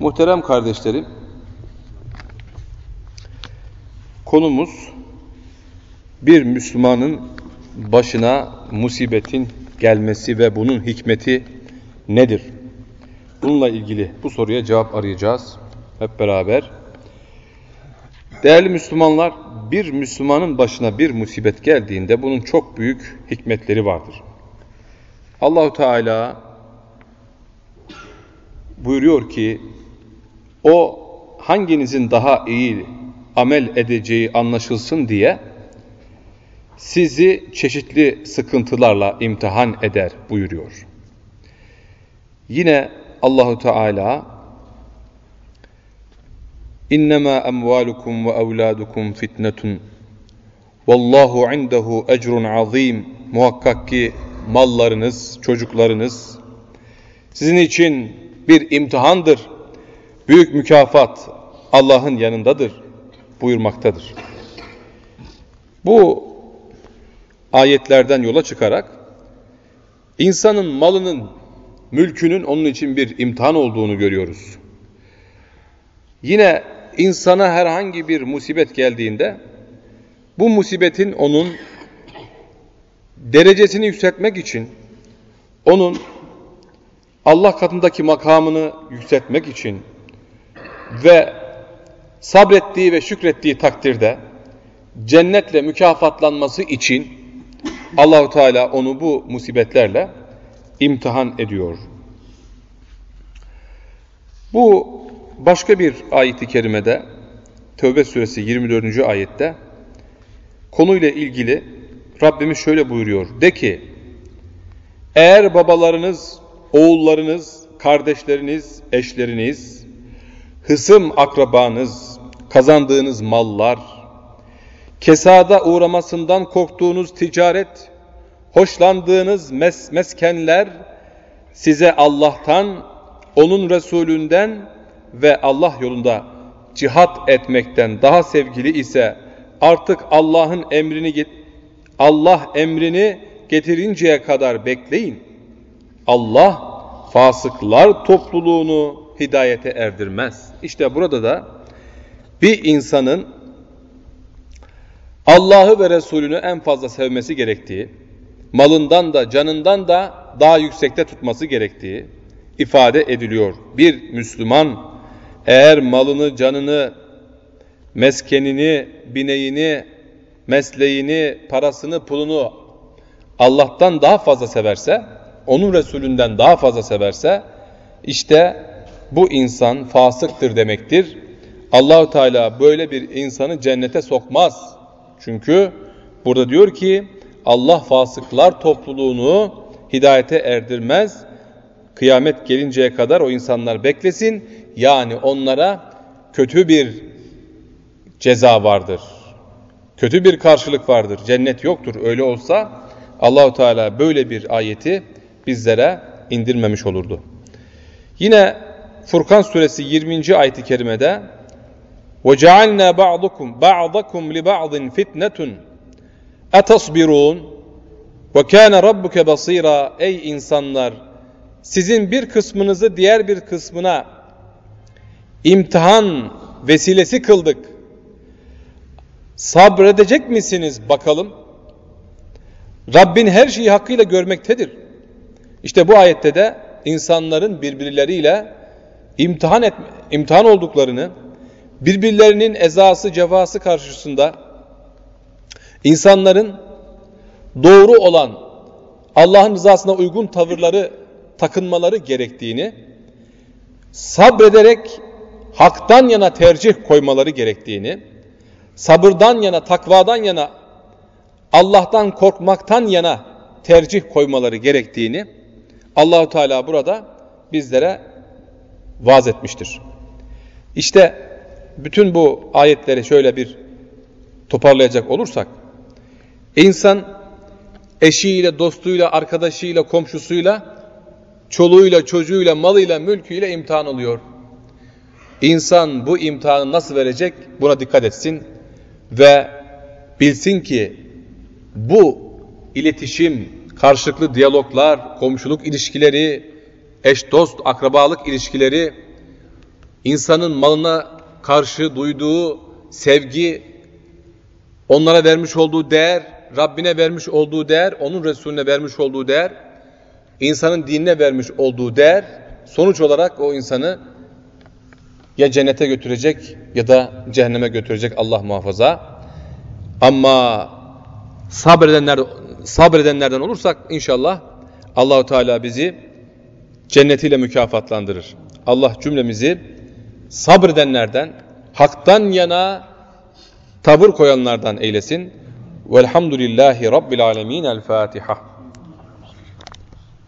Muhterem kardeşlerim, konumuz bir Müslümanın başına musibetin gelmesi ve bunun hikmeti nedir? Bununla ilgili bu soruya cevap arayacağız hep beraber. Değerli Müslümanlar, bir Müslümanın başına bir musibet geldiğinde bunun çok büyük hikmetleri vardır. Allahu Teala buyuruyor ki o hanginizin daha iyi amel edeceği anlaşılsın diye sizi çeşitli sıkıntılarla imtihan eder buyuruyor. Yine Allahu Teala İnnemâ emvâlukum ve evlâdukum fitnetun Vallahu indehu ecrun azim Muhakkak ki mallarınız, çocuklarınız sizin için bir imtihandır. Büyük mükafat Allah'ın yanındadır buyurmaktadır. Bu ayetlerden yola çıkarak insanın malının, mülkünün onun için bir imtihan olduğunu görüyoruz. Yine insana herhangi bir musibet geldiğinde bu musibetin onun derecesini yükseltmek için, onun Allah katındaki makamını yükseltmek için ve sabrettiği ve şükrettiği takdirde cennetle mükafatlanması için Allahu Teala onu bu musibetlerle imtihan ediyor. Bu başka bir ayeti kerimede Tevbe suresi 24. ayette konuyla ilgili Rabbimiz şöyle buyuruyor. De ki eğer babalarınız, oğullarınız, kardeşleriniz, eşleriniz, hısım akrabanız, kazandığınız mallar, kesada uğramasından korktuğunuz ticaret, hoşlandığınız mes meskenler size Allah'tan, onun Resulünden ve Allah yolunda cihat etmekten daha sevgili ise artık Allah'ın emrini Allah emrini getirinceye kadar bekleyin. Allah fasıklar topluluğunu hidayete erdirmez. İşte burada da bir insanın Allah'ı ve Resulünü en fazla sevmesi gerektiği, malından da canından da daha yüksekte tutması gerektiği ifade ediliyor. Bir Müslüman eğer malını, canını, meskenini, bineğini, mesleğini, parasını, pulunu Allah'tan daha fazla severse, onun Resulünden daha fazla severse, işte bu insan fasıktır demektir. Allahu Teala böyle bir insanı cennete sokmaz. Çünkü burada diyor ki Allah fasıklar topluluğunu hidayete erdirmez. Kıyamet gelinceye kadar o insanlar beklesin. Yani onlara kötü bir ceza vardır. Kötü bir karşılık vardır. Cennet yoktur. Öyle olsa Allahu Teala böyle bir ayeti bizlere indirmemiş olurdu. Yine Furkan suresi 20. ayeti kerimede وَجَعَلْنَا بَعْضُكُمْ بَعْضَكُمْ لِبَعْضٍ فِتْنَةٌ اَتَصْبِرُونَ وَكَانَ رَبُّكَ بَصِيرًا Ey insanlar! Sizin bir kısmınızı diğer bir kısmına imtihan vesilesi kıldık. Sabredecek misiniz bakalım? Rabbin her şeyi hakkıyla görmektedir. İşte bu ayette de insanların birbirleriyle imtihan, etme, imtihan olduklarını, birbirlerinin ezası cevası karşısında insanların doğru olan Allah'ın rızasına uygun tavırları takınmaları gerektiğini, sabrederek haktan yana tercih koymaları gerektiğini, sabırdan yana, takvadan yana, Allah'tan korkmaktan yana tercih koymaları gerektiğini Allahu Teala burada bizlere vaaz etmiştir. İşte bütün bu ayetleri şöyle bir toparlayacak olursak, insan eşiyle, dostuyla, arkadaşıyla, komşusuyla, çoluğuyla, çocuğuyla, malıyla, mülküyle imtihan oluyor. İnsan bu imtihanı nasıl verecek buna dikkat etsin ve bilsin ki bu iletişim, karşılıklı diyaloglar, komşuluk ilişkileri, eş dost, akrabalık ilişkileri insanın malına karşı duyduğu sevgi, onlara vermiş olduğu değer, Rabbine vermiş olduğu değer, onun Resulüne vermiş olduğu değer, insanın dinine vermiş olduğu değer, sonuç olarak o insanı ya cennete götürecek ya da cehenneme götürecek Allah muhafaza. Ama sabredenler sabredenlerden olursak inşallah Allahu Teala bizi cennetiyle mükafatlandırır. Allah cümlemizi sabredenlerden, haktan yana tavır koyanlardan eylesin. Velhamdülillahi Rabbil Alemin. El Fatiha.